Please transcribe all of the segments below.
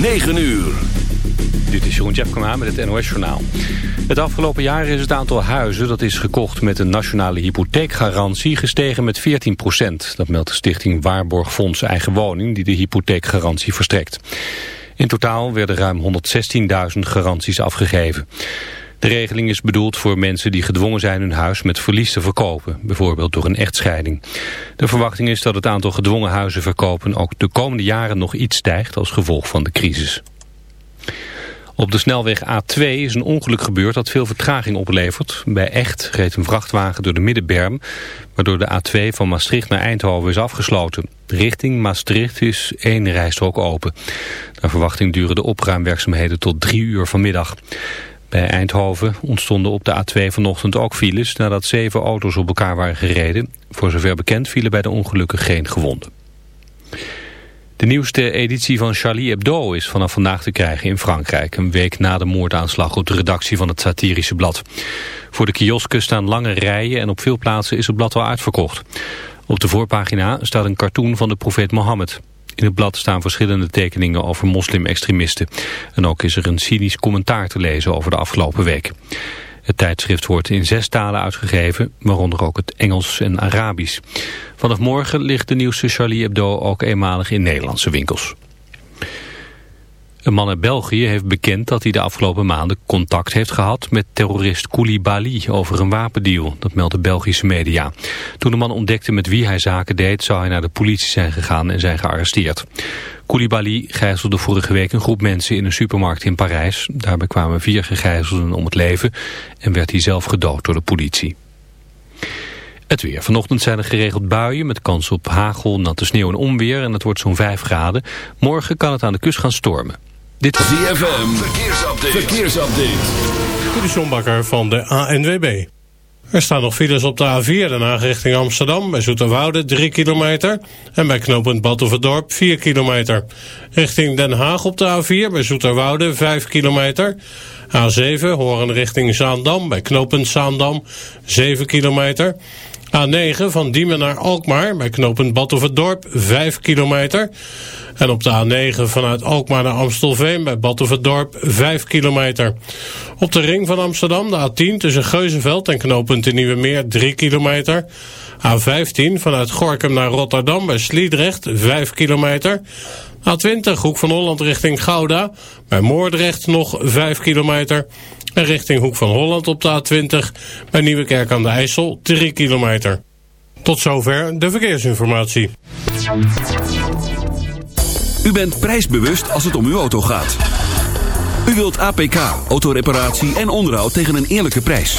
9 uur. Dit is Jeroen Tjepkema met het NOS Journaal. Het afgelopen jaar is het aantal huizen dat is gekocht met een nationale hypotheekgarantie gestegen met 14 procent. Dat meldt de stichting Waarborgfonds Eigen Woning die de hypotheekgarantie verstrekt. In totaal werden ruim 116.000 garanties afgegeven. De regeling is bedoeld voor mensen die gedwongen zijn hun huis met verlies te verkopen, bijvoorbeeld door een echtscheiding. De verwachting is dat het aantal gedwongen huizen verkopen ook de komende jaren nog iets stijgt als gevolg van de crisis. Op de snelweg A2 is een ongeluk gebeurd dat veel vertraging oplevert. Bij Echt reed een vrachtwagen door de middenberm, waardoor de A2 van Maastricht naar Eindhoven is afgesloten. Richting Maastricht is één rijstrook open. Naar verwachting duren de opruimwerkzaamheden tot drie uur vanmiddag. Bij Eindhoven ontstonden op de A2 vanochtend ook files nadat zeven auto's op elkaar waren gereden. Voor zover bekend vielen bij de ongelukken geen gewonden. De nieuwste editie van Charlie Hebdo is vanaf vandaag te krijgen in Frankrijk. Een week na de moordaanslag op de redactie van het satirische blad. Voor de kiosken staan lange rijen en op veel plaatsen is het blad al uitverkocht. Op de voorpagina staat een cartoon van de profeet Mohammed. In het blad staan verschillende tekeningen over moslim-extremisten. En ook is er een cynisch commentaar te lezen over de afgelopen week. Het tijdschrift wordt in zes talen uitgegeven, waaronder ook het Engels en Arabisch. Vanaf morgen ligt de nieuwste Charlie Hebdo ook eenmalig in Nederlandse winkels. Een man uit België heeft bekend dat hij de afgelopen maanden contact heeft gehad met terrorist Koulibaly over een wapendeal. Dat meldt de Belgische media. Toen de man ontdekte met wie hij zaken deed, zou hij naar de politie zijn gegaan en zijn gearresteerd. Koulibaly gijzelde vorige week een groep mensen in een supermarkt in Parijs. Daarbij kwamen vier gegijzelden om het leven en werd hij zelf gedood door de politie. Het weer. Vanochtend zijn er geregeld buien met kans op hagel, natte sneeuw en onweer. En het wordt zo'n 5 graden. Morgen kan het aan de kust gaan stormen. Dit is ZFM. Verkeersupdate. Verkeersupdate. Dit is van de ANWB. Er staan nog files op de A4, daarna richting Amsterdam, bij Zoeterwoude 3 kilometer. En bij knooppunt Batuverdorp 4 kilometer. Richting Den Haag op de A4, bij Zoeterwoude 5 kilometer. A7, horen richting Zaandam, bij knooppunt Zaandam 7 kilometer. A9 van Diemen naar Alkmaar, bij knooppunt Batuverdorp 5 kilometer. En op de A9 vanuit Alkmaar naar Amstelveen bij Battenverdorp 5 kilometer. Op de ring van Amsterdam de A10 tussen Geuzenveld en knooppunt in Nieuwe Meer 3 kilometer. A15 vanuit Gorkum naar Rotterdam bij Sliedrecht 5 kilometer. A20 Hoek van Holland richting Gouda. Bij Moordrecht nog 5 kilometer. En richting Hoek van Holland op de A20 bij Nieuwekerk aan de IJssel 3 kilometer. Tot zover de verkeersinformatie. U bent prijsbewust als het om uw auto gaat. U wilt APK, autoreparatie en onderhoud tegen een eerlijke prijs.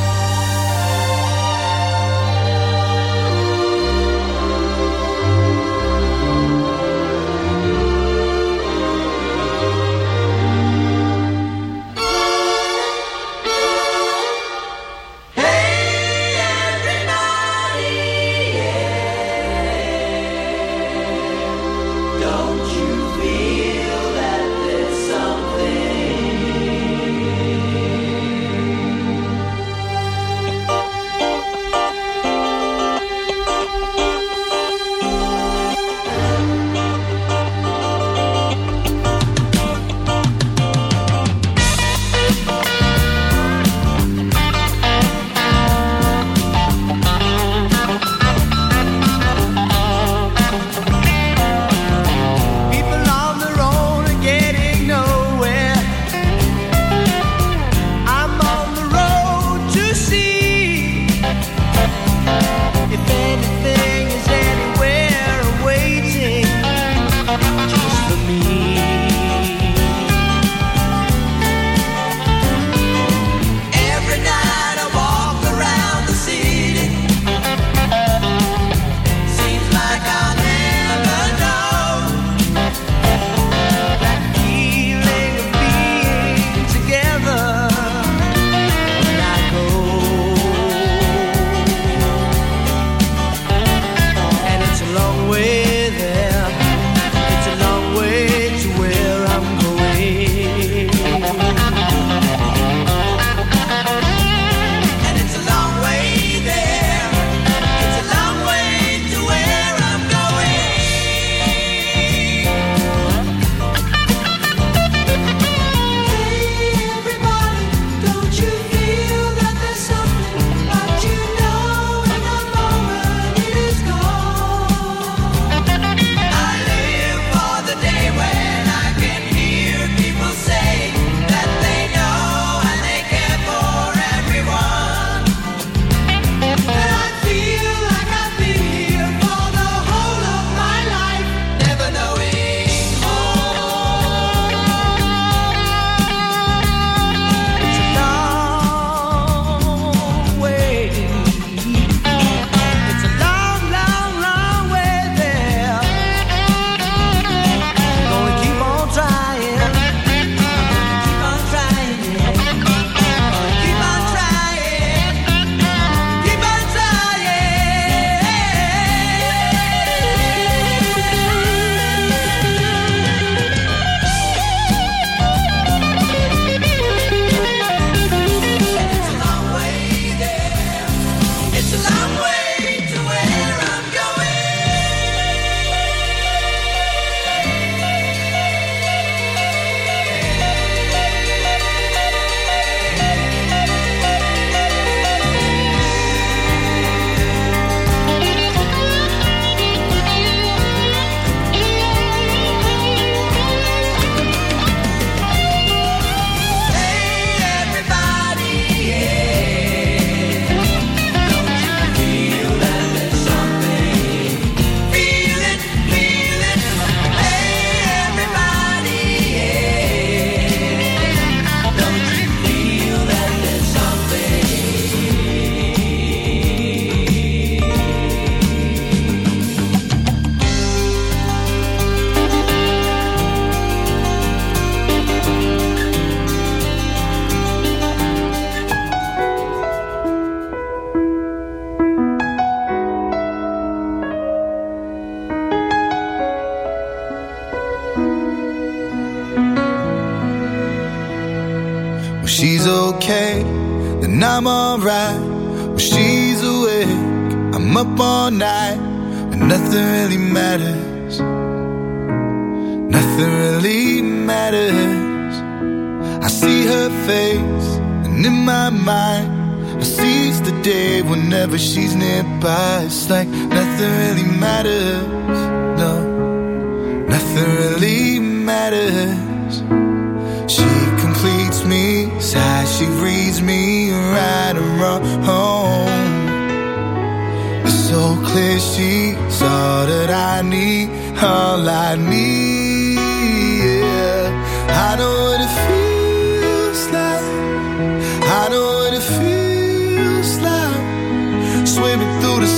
she's near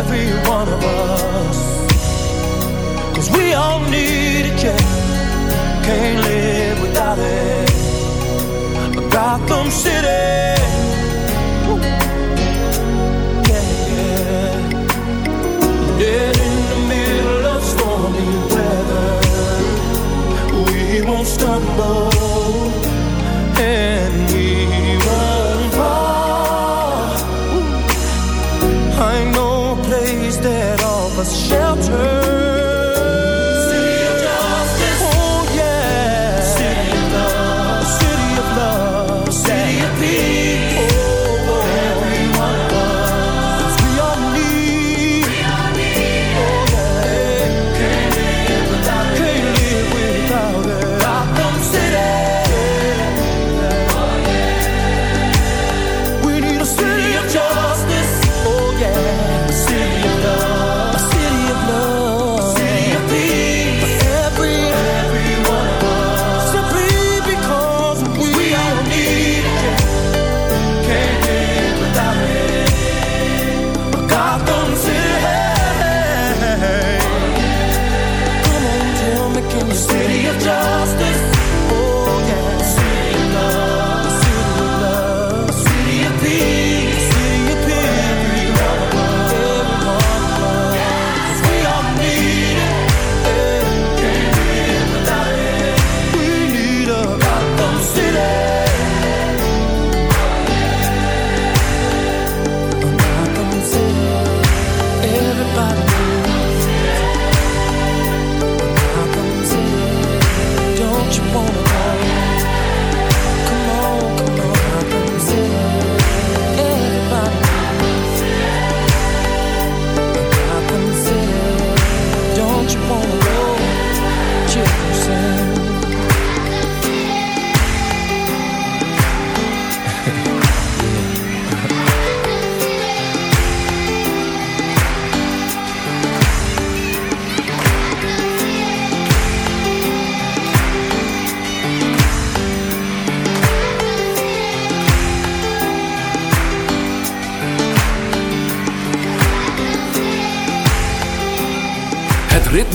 every one of us. Cause we all need it, yeah. Can't live without it. A Gotham City. Yeah, yeah. In the middle of stormy weather. We won't stumble and we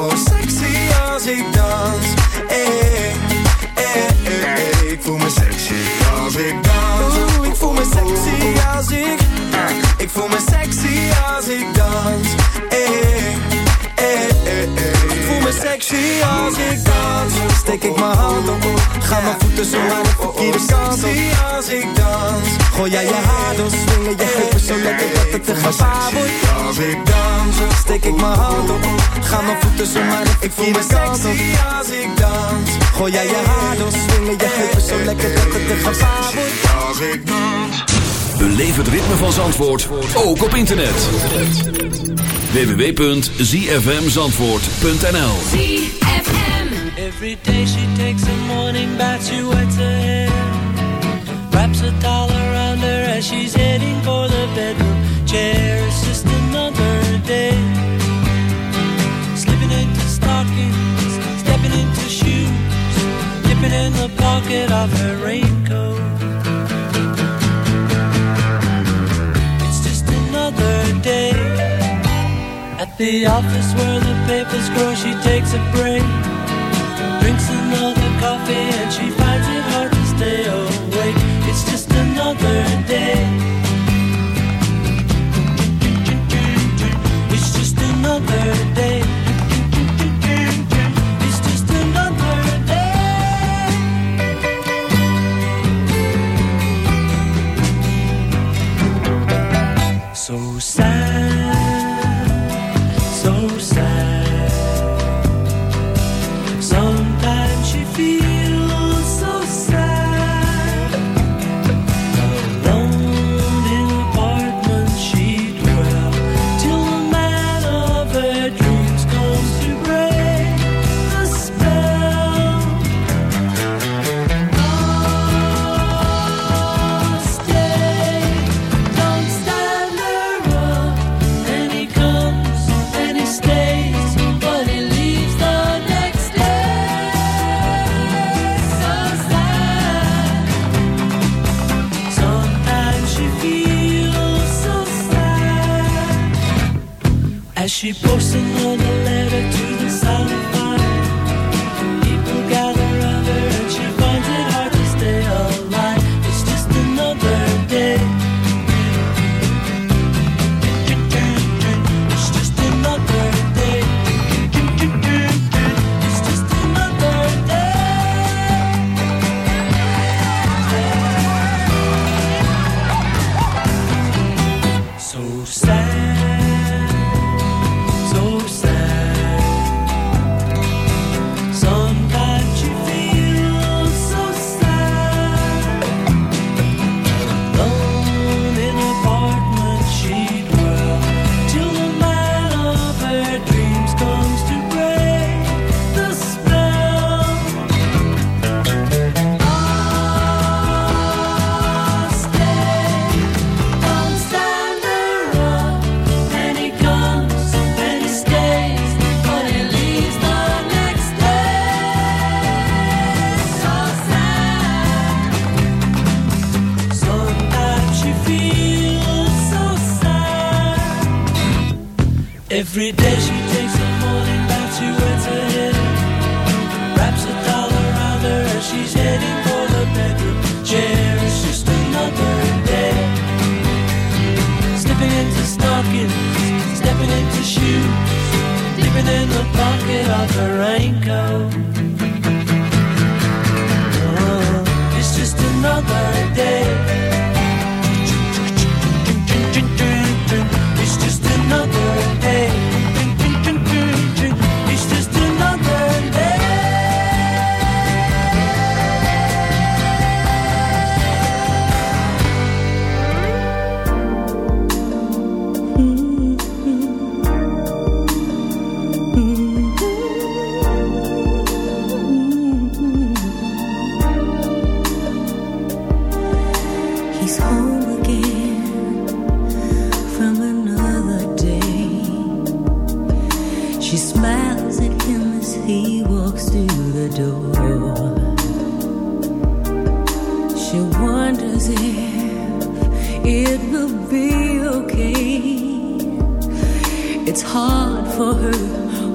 Oh, sexy als ik dans. Eh, eh, eh, eh. ik voel me sexy als ik dans. Ik voel me sexy als ik. Ik voel me sexy als ik dans. Eh, eh, ik voel me sexy als ik dans. Steek ik mijn hand op, ga mijn voeten zo maar oh, oh, oh, op verkeerde kant. Sexy als ik dans. Gooi jij je haar door, swingen je heupen zo lekker dat het te gevaar wordt. Als ik dans, steek ik mijn hand op, ga mijn voeten zo aan de verkeerde kant op. als ik dans. Gooi jij je haar door, swingen je heupen zo lekker dat het te gevaar wordt. Als ik dans. Beleef het ritme van Zandvoort, ook op internet. www.zfmzandvoort.nl Every day she takes a morning bath, she wets her hair she's heading for the bedroom. Chair It's just another day. Slipping into stockings, stepping into shoes Dipping in the pocket of her raincoat. It's just another day. At the office where the papers grow, she takes a break.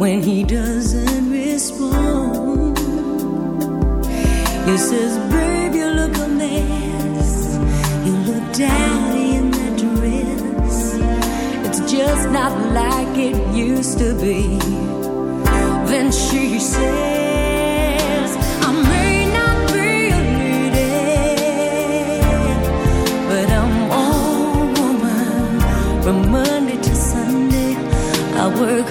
When he doesn't respond. He says, not like it used to be. Then she says, I may not be a lady, but I'm woman from Monday to Sunday. I work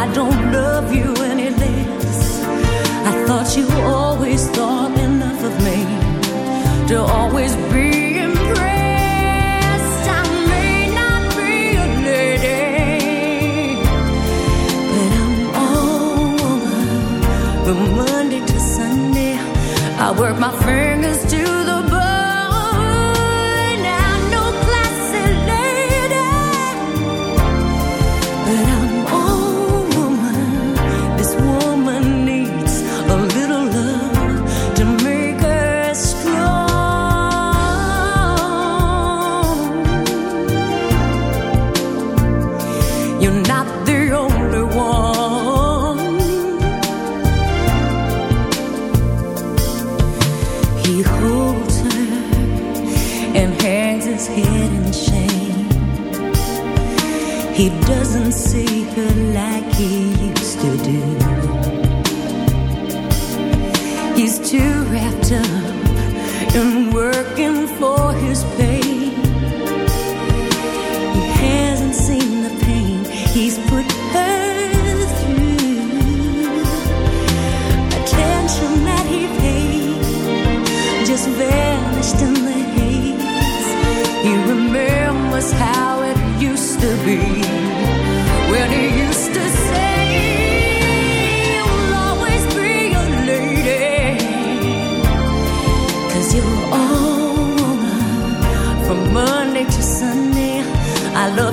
I don't love you any less. I thought you always thought enough of me to always be impressed. I may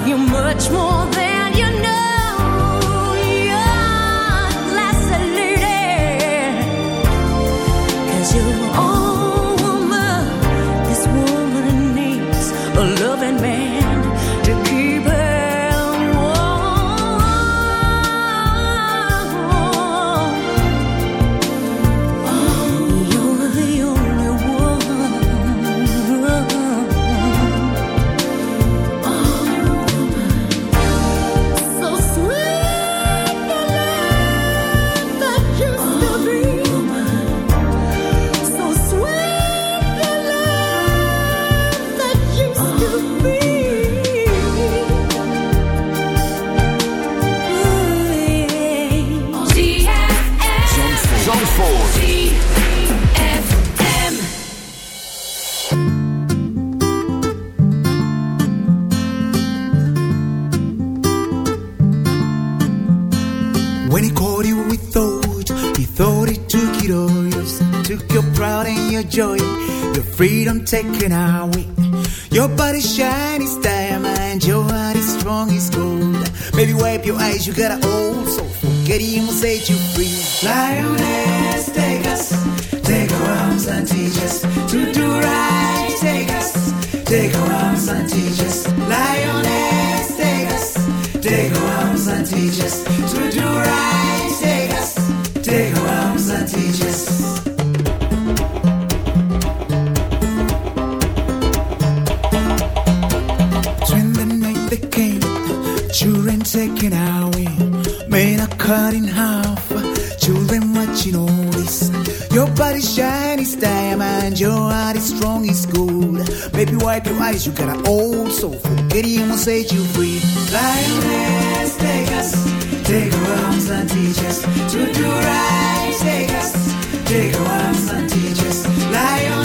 you much more freedom taken away. Your body shine is diamond, your heart is strong as gold. Maybe wipe your eyes, you got an old soul. Forget him set you free. Lioness, take us, take our arms and teach us to do right. Take us, take our arms and teach us. Lioness, take us, take our arms and teach us and your heart is strong, it's good. Baby, wipe your eyes, you got an old soul. Forget him will set you free. Lioness, take us, take our arms and teach us to do right. Take us, take our arms and teach us. Lioness.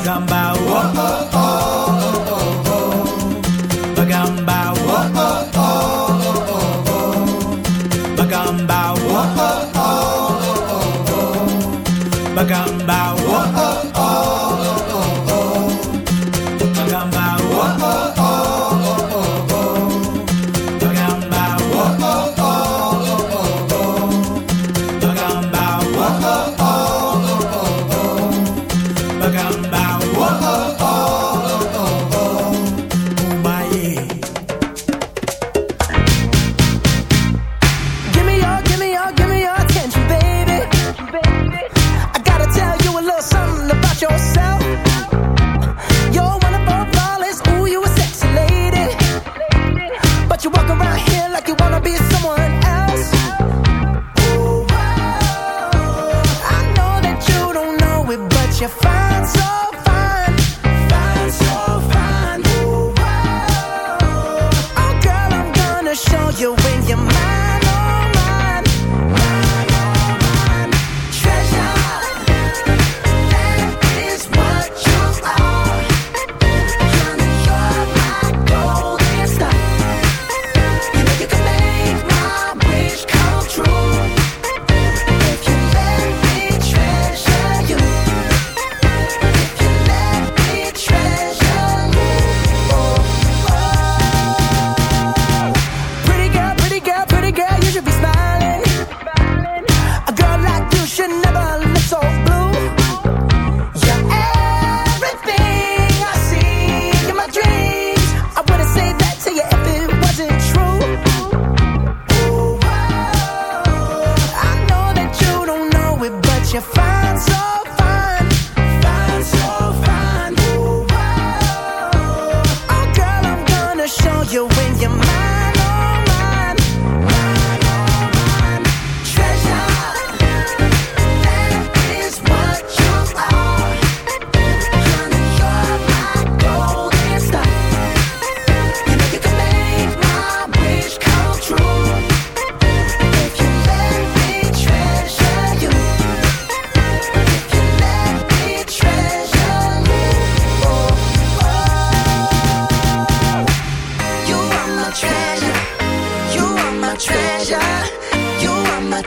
agamba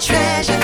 treasure.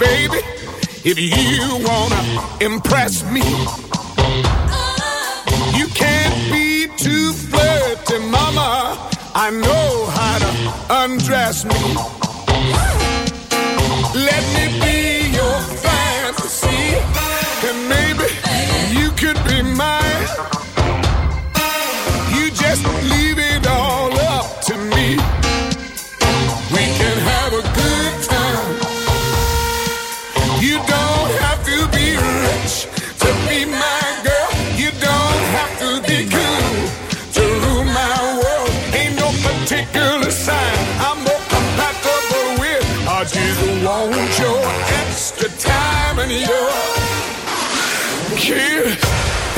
baby, if you wanna impress me, you can't be too flirty, mama. I know how to undress me. Let me be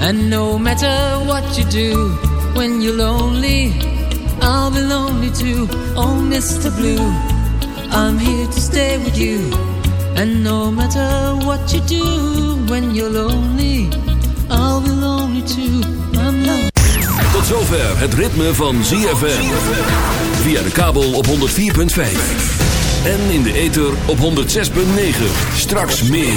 And no matter what you do when you're lonely, I'll be lonely too. Oh, Mr. Blue, I'm here to stay with you. And no matter what you do when you're lonely, I'll be lonely too. I'm lonely. Tot zover het ritme van ZFM. Via de kabel op 104.5. En in de ether op 106.9. Straks meer.